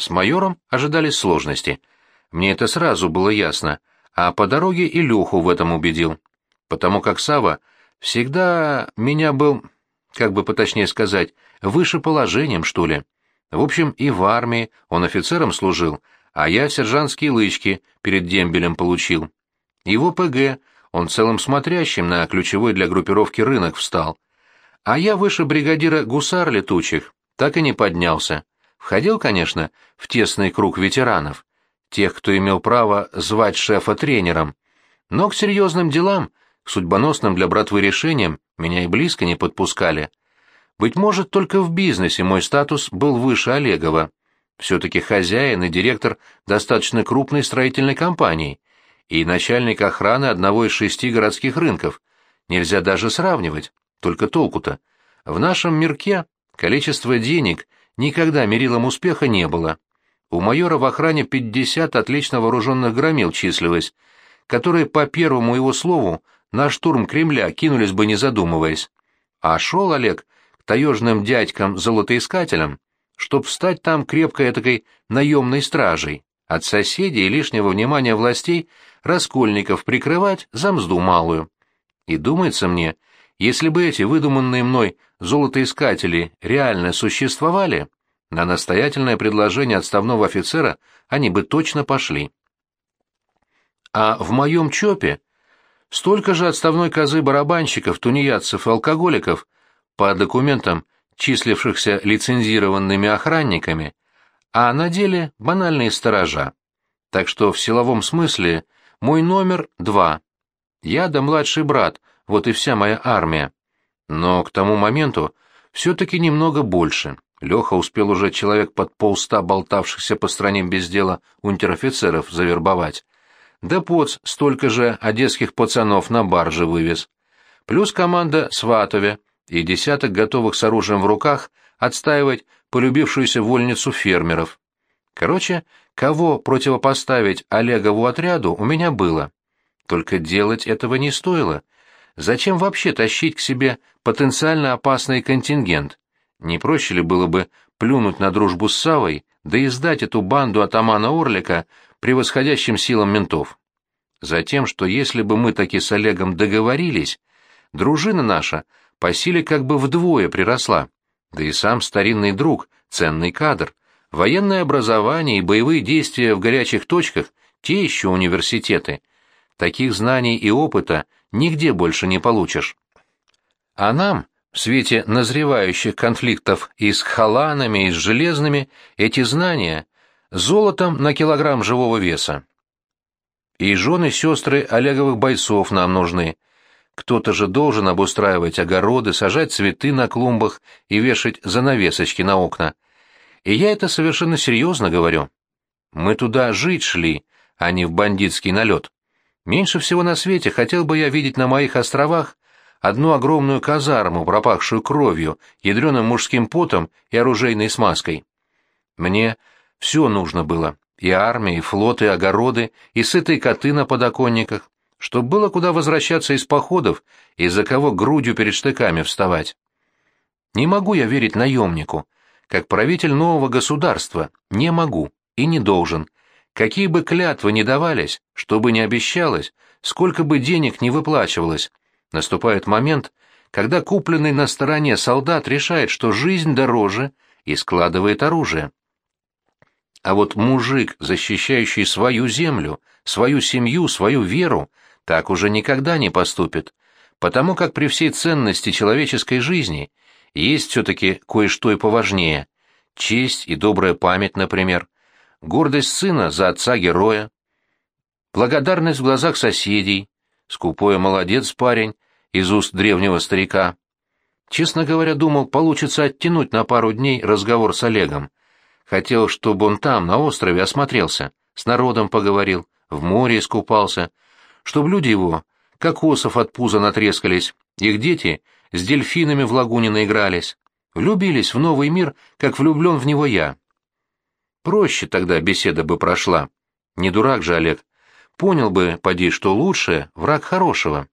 С майором ожидались сложности. Мне это сразу было ясно, а по дороге и Леху в этом убедил. Потому как Сава всегда меня был, как бы поточнее сказать, выше положением, что ли. В общем, и в армии он офицером служил, а я сержантские лычки перед дембелем получил. И в ОПГ он целым смотрящим на ключевой для группировки рынок встал. А я выше бригадира гусар летучих, так и не поднялся. Входил, конечно, в тесный круг ветеранов, тех, кто имел право звать шефа тренером, но к серьезным делам, к судьбоносным для братвы решениям, меня и близко не подпускали. Быть может, только в бизнесе мой статус был выше Олегова. Все-таки хозяин и директор достаточно крупной строительной компании и начальник охраны одного из шести городских рынков. Нельзя даже сравнивать, только толку-то. В нашем мирке количество денег никогда мерилом успеха не было. У майора в охране 50 отлично вооруженных громил числилось, которые по первому его слову на штурм Кремля кинулись бы не задумываясь. А шел Олег к таежным дядькам-золотоискателям, чтоб стать там крепкой этакой наемной стражей, от соседей и лишнего внимания властей раскольников прикрывать за мзду малую. И думается мне, если бы эти выдуманные мной золотоискатели реально существовали, на настоятельное предложение отставного офицера они бы точно пошли. А в моем ЧОПе столько же отставной козы барабанщиков, тунеядцев и алкоголиков, по документам, числившихся лицензированными охранниками, а на деле банальные сторожа. Так что в силовом смысле мой номер два. Я да младший брат, вот и вся моя армия. Но к тому моменту все-таки немного больше. Леха успел уже человек под полста болтавшихся по стране без дела унтер-офицеров завербовать. Да поц столько же одесских пацанов на барже вывез. Плюс команда Сватове и десяток готовых с оружием в руках отстаивать полюбившуюся вольницу фермеров. Короче, кого противопоставить Олегову отряду у меня было. Только делать этого не стоило. Зачем вообще тащить к себе потенциально опасный контингент? Не проще ли было бы плюнуть на дружбу с Савой, да и сдать эту банду атамана Орлика превосходящим силам ментов? Затем, что если бы мы таки с Олегом договорились, дружина наша по силе как бы вдвое приросла, да и сам старинный друг, ценный кадр, военное образование и боевые действия в горячих точках — те еще университеты. Таких знаний и опыта нигде больше не получишь. А нам, в свете назревающих конфликтов и с халанами, и с железными, эти знания золотом на килограмм живого веса. И жены сестры Олеговых бойцов нам нужны. Кто-то же должен обустраивать огороды, сажать цветы на клумбах и вешать занавесочки на окна. И я это совершенно серьезно говорю. Мы туда жить шли, а не в бандитский налет. Меньше всего на свете хотел бы я видеть на моих островах одну огромную казарму, пропахшую кровью, ядреным мужским потом и оружейной смазкой. Мне все нужно было, и армия, и флот, и огороды, и сытые коты на подоконниках, чтоб было куда возвращаться из походов и за кого грудью перед штыками вставать. Не могу я верить наемнику, как правитель нового государства, не могу и не должен. Какие бы клятвы ни давались, что бы ни обещалось, сколько бы денег не выплачивалось, Наступает момент, когда купленный на стороне солдат решает, что жизнь дороже, и складывает оружие. А вот мужик, защищающий свою землю, свою семью, свою веру, так уже никогда не поступит, потому как при всей ценности человеческой жизни есть все-таки кое-что и поважнее. Честь и добрая память, например, гордость сына за отца-героя, благодарность в глазах соседей, скупой молодец парень, из уст древнего старика. Честно говоря, думал, получится оттянуть на пару дней разговор с Олегом. Хотел, чтобы он там, на острове, осмотрелся, с народом поговорил, в море искупался, чтобы люди его, как осов от пуза натрескались, их дети с дельфинами в лагуне наигрались, влюбились в новый мир, как влюблен в него я. Проще тогда беседа бы прошла. Не дурак же Олег. Понял бы, поди, что лучшее — враг хорошего.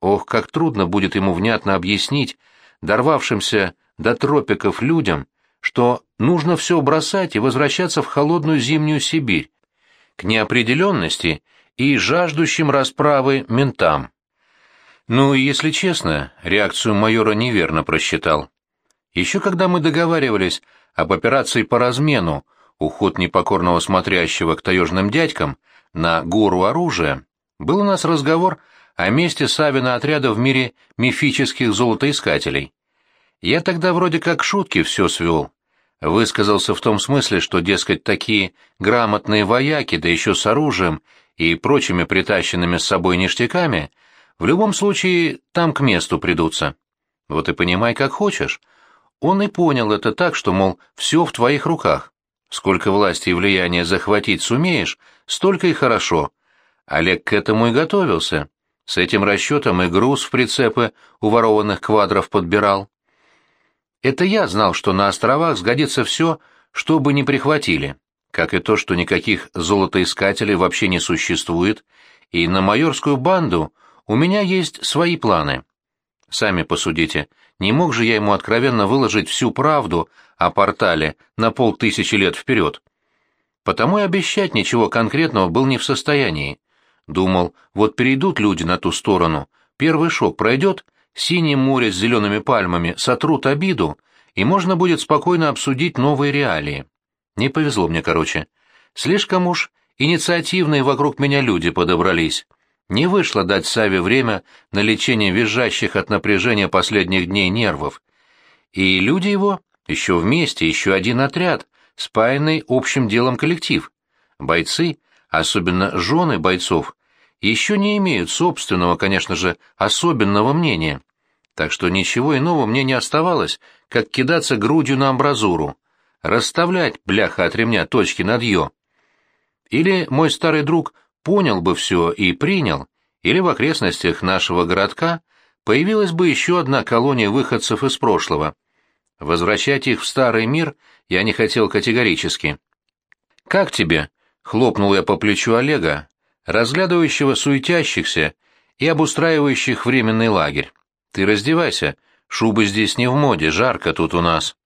Ох, как трудно будет ему внятно объяснить дорвавшимся до тропиков людям, что нужно все бросать и возвращаться в холодную зимнюю Сибирь, к неопределенности и жаждущим расправы ментам. Ну, если честно, реакцию майора неверно просчитал. Еще когда мы договаривались об операции по размену, уход непокорного смотрящего к таежным дядькам на гору оружия, был у нас разговор о месте Савина отряда в мире мифических золотоискателей. Я тогда вроде как шутки все свел. Высказался в том смысле, что, дескать, такие грамотные вояки, да еще с оружием и прочими притащенными с собой ништяками, в любом случае там к месту придутся. Вот и понимай, как хочешь. Он и понял это так, что, мол, все в твоих руках. Сколько власти и влияния захватить сумеешь, столько и хорошо. Олег к этому и готовился. С этим расчетом и груз в прицепы у ворованных квадров подбирал. Это я знал, что на островах сгодится все, что бы ни прихватили, как и то, что никаких золотоискателей вообще не существует, и на майорскую банду у меня есть свои планы. Сами посудите, не мог же я ему откровенно выложить всю правду о портале на полтысячи лет вперед. Потому и обещать ничего конкретного был не в состоянии. Думал, вот перейдут люди на ту сторону, первый шок пройдет, синее море с зелеными пальмами сотрут обиду, и можно будет спокойно обсудить новые реалии. Не повезло мне, короче. Слишком уж инициативные вокруг меня люди подобрались. Не вышло дать Саве время на лечение визжащих от напряжения последних дней нервов. И люди его еще вместе, еще один отряд, спаянный общим делом коллектив. Бойцы, особенно жены бойцов, еще не имеют собственного, конечно же, особенного мнения. Так что ничего иного мне не оставалось, как кидаться грудью на амбразуру, расставлять, бляха от ремня, точки над «ё». Или мой старый друг понял бы все и принял, или в окрестностях нашего городка появилась бы еще одна колония выходцев из прошлого. Возвращать их в старый мир я не хотел категорически. «Как тебе?» — хлопнул я по плечу Олега, разглядывающего суетящихся и обустраивающих временный лагерь. «Ты раздевайся, шубы здесь не в моде, жарко тут у нас».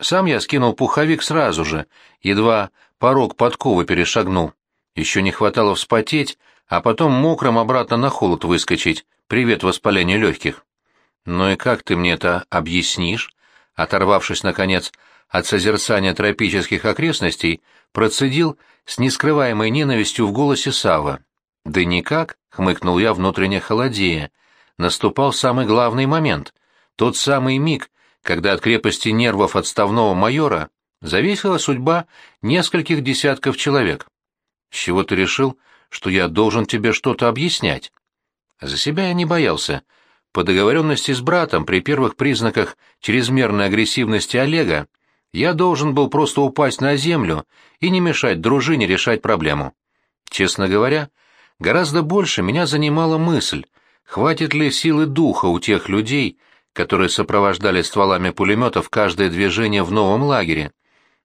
Сам я скинул пуховик сразу же, едва порог подковы перешагнул. Еще не хватало вспотеть, а потом мокрым обратно на холод выскочить. Привет воспалению легких. «Ну и как ты мне это объяснишь?» Оторвавшись, наконец, от созерцания тропических окрестностей, процедил с нескрываемой ненавистью в голосе Сава. «Да никак», — хмыкнул я внутренне холодея. Наступал самый главный момент, тот самый миг, когда от крепости нервов отставного майора зависела судьба нескольких десятков человек. «С чего ты решил, что я должен тебе что-то объяснять?» За себя я не боялся. По договоренности с братом при первых признаках чрезмерной агрессивности Олега я должен был просто упасть на землю и не мешать дружине решать проблему. Честно говоря, гораздо больше меня занимала мысль, хватит ли силы духа у тех людей, которые сопровождали стволами пулеметов каждое движение в новом лагере,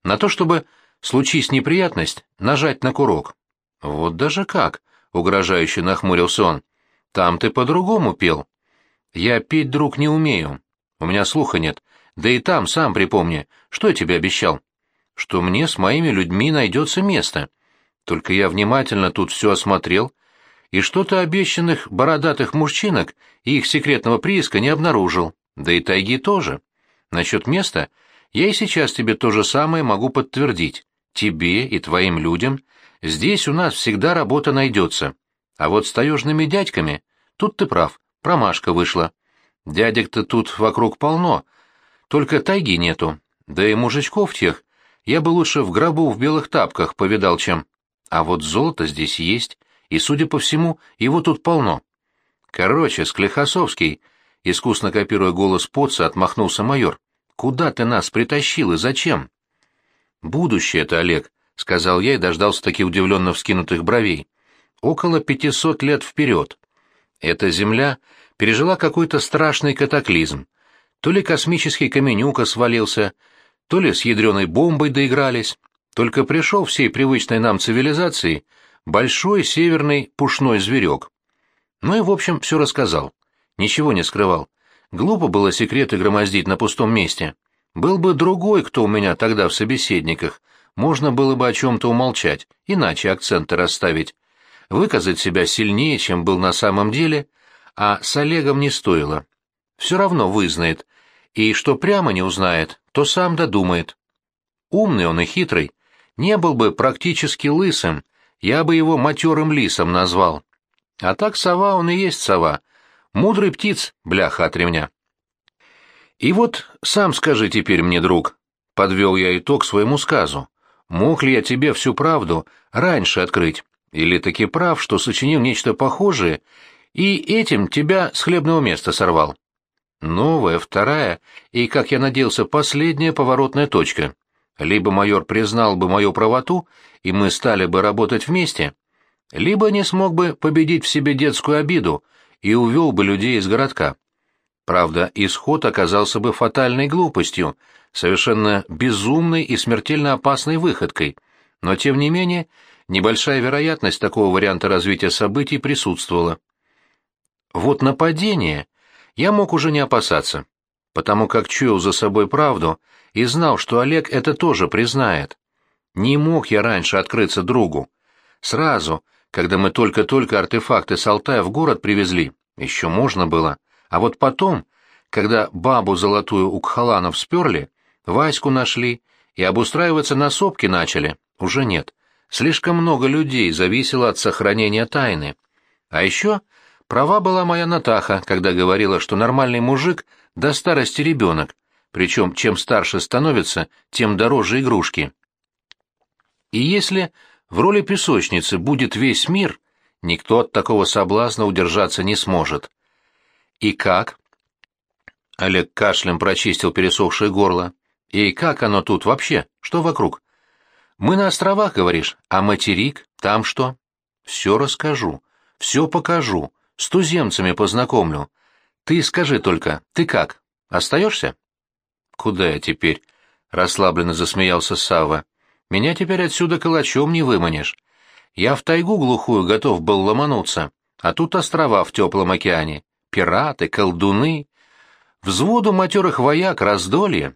на то, чтобы, случись неприятность, нажать на курок. Вот даже как, угрожающе нахмурился он. Там ты по-другому пел. Я петь, друг, не умею. У меня слуха нет, да и там, сам припомни, что я тебе обещал? Что мне с моими людьми найдется место. Только я внимательно тут все осмотрел, и что-то обещанных бородатых мужчинок и их секретного прииска не обнаружил, да и тайги тоже. Насчет места я и сейчас тебе то же самое могу подтвердить. Тебе и твоим людям здесь у нас всегда работа найдется. А вот с таежными дядьками, тут ты прав, промашка вышла. Дядек-то тут вокруг полно, только тайги нету. Да и мужичков тех я бы лучше в гробу в белых тапках повидал, чем... А вот золото здесь есть, и, судя по всему, его тут полно. Короче, Склехосовский, искусно копируя голос Поца, отмахнулся майор. Куда ты нас притащил и зачем? Будущее это, Олег, — сказал я и дождался таки удивленно вскинутых бровей. Около пятисот лет вперед. Эта земля пережила какой-то страшный катаклизм, то ли космический каменюка свалился, то ли с ядреной бомбой доигрались. Только пришел всей привычной нам цивилизации большой северный пушной зверек. Ну и, в общем, все рассказал. Ничего не скрывал. Глупо было секреты громоздить на пустом месте. Был бы другой, кто у меня тогда в собеседниках, можно было бы о чем-то умолчать, иначе акценты расставить, выказать себя сильнее, чем был на самом деле, а с Олегом не стоило. Все равно вызнает, и что прямо не узнает, то сам додумает. Умный он и хитрый, не был бы практически лысым, я бы его матерым лисом назвал. А так сова он и есть сова, мудрый птиц, бляха от ремня. И вот сам скажи теперь мне, друг, подвел я итог своему сказу, мог ли я тебе всю правду раньше открыть, или таки прав, что сочинил нечто похожее, и этим тебя с хлебного места сорвал? Новая, вторая и, как я надеялся, последняя поворотная точка. Либо майор признал бы мою правоту, и мы стали бы работать вместе, либо не смог бы победить в себе детскую обиду и увел бы людей из городка. Правда, исход оказался бы фатальной глупостью, совершенно безумной и смертельно опасной выходкой, но, тем не менее, небольшая вероятность такого варианта развития событий присутствовала. Вот нападение я мог уже не опасаться, потому как чуял за собой правду и знал, что Олег это тоже признает. Не мог я раньше открыться другу. Сразу, когда мы только-только артефакты с Алтая в город привезли, еще можно было. А вот потом, когда бабу золотую у Кхаланов сперли, Ваську нашли и обустраиваться на сопки начали, уже нет. Слишком много людей зависело от сохранения тайны. А еще права была моя Натаха, когда говорила, что нормальный мужик до старости ребенок, причем чем старше становится, тем дороже игрушки. И если в роли песочницы будет весь мир, никто от такого соблазна удержаться не сможет. «И как?» Олег кашлем прочистил пересохшее горло. «И как оно тут вообще? Что вокруг?» «Мы на островах, говоришь, а материк? Там что?» «Все расскажу, все покажу, с туземцами познакомлю. Ты скажи только, ты как, остаешься?» «Куда я теперь?» — расслабленно засмеялся Савва. «Меня теперь отсюда калачом не выманишь. Я в тайгу глухую готов был ломануться, а тут острова в теплом океане пираты, колдуны, взводу матерых вояк, раздолье.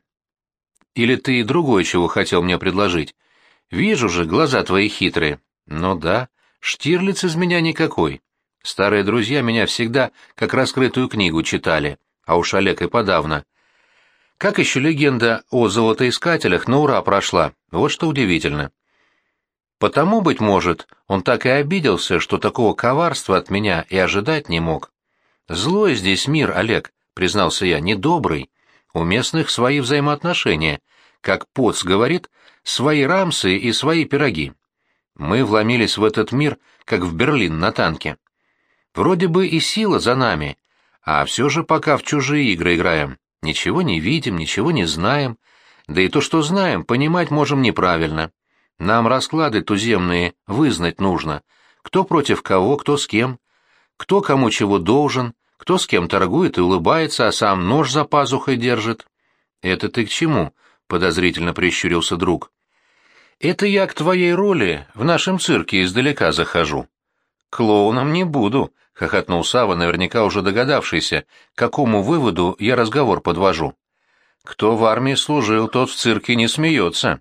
Или ты и другое чего хотел мне предложить? Вижу же, глаза твои хитрые. Ну да, Штирлиц из меня никакой. Старые друзья меня всегда как раскрытую книгу читали, а уж Олег и подавно. Как еще легенда о золотоискателях на ура прошла, вот что удивительно. Потому, быть может, он так и обиделся, что такого коварства от меня и ожидать не мог. «Злой здесь мир, Олег», — признался я, — «недобрый. У местных свои взаимоотношения. Как Поц говорит, свои рамсы и свои пироги. Мы вломились в этот мир, как в Берлин на танке. Вроде бы и сила за нами, а все же пока в чужие игры играем. Ничего не видим, ничего не знаем. Да и то, что знаем, понимать можем неправильно. Нам расклады туземные вызнать нужно. Кто против кого, кто с кем. Кто кому чего должен, кто с кем торгует и улыбается, а сам нож за пазухой держит. «Это ты к чему?» — подозрительно прищурился друг. «Это я к твоей роли в нашем цирке издалека захожу». «Клоуном не буду», — хохотнул Сава, наверняка уже догадавшийся, к какому выводу я разговор подвожу. «Кто в армии служил, тот в цирке не смеется».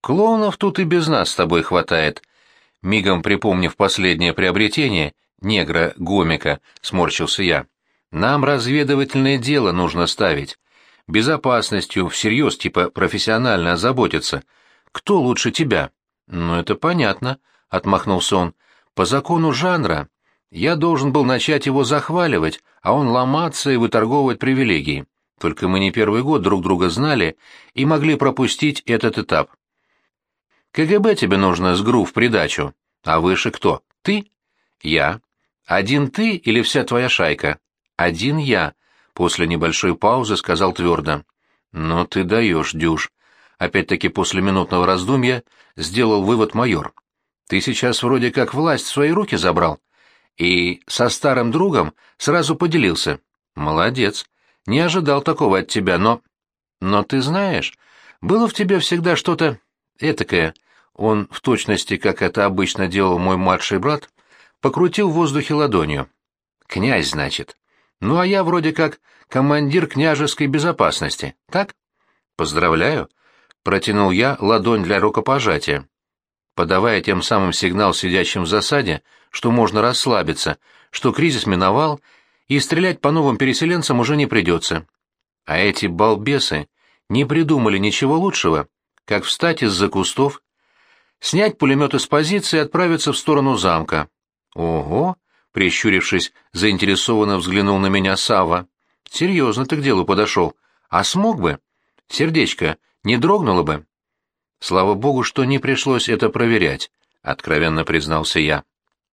«Клоунов тут и без нас с тобой хватает», — мигом припомнив последнее приобретение, негра-гомика, сморщился я. Нам разведывательное дело нужно ставить. Безопасностью, всерьез, типа профессионально озаботиться. Кто лучше тебя? Ну, это понятно, — отмахнулся он. По закону жанра я должен был начать его захваливать, а он ломаться и выторговывать привилегии. Только мы не первый год друг друга знали и могли пропустить этот этап. КГБ тебе нужно с ГРУ в придачу. А выше кто? Ты? Я. «Один ты или вся твоя шайка?» «Один я», — после небольшой паузы сказал твердо. «Ну ты даешь, Дюш». Опять-таки после минутного раздумья сделал вывод майор. «Ты сейчас вроде как власть в свои руки забрал. И со старым другом сразу поделился. Молодец. Не ожидал такого от тебя, но... Но ты знаешь, было в тебе всегда что-то этакое. Он в точности, как это обычно делал мой младший брат, покрутил в воздухе ладонью. «Князь, значит. Ну, а я вроде как командир княжеской безопасности, так?» «Поздравляю», — протянул я ладонь для рукопожатия, подавая тем самым сигнал сидящим в засаде, что можно расслабиться, что кризис миновал, и стрелять по новым переселенцам уже не придется. А эти балбесы не придумали ничего лучшего, как встать из-за кустов, снять пулемет из позиции и отправиться в сторону замка. Ого! Прищурившись, заинтересованно взглянул на меня Сава. Серьезно ты к делу подошел. А смог бы? Сердечко не дрогнуло бы? Слава богу, что не пришлось это проверять, откровенно признался я.